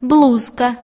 блузка.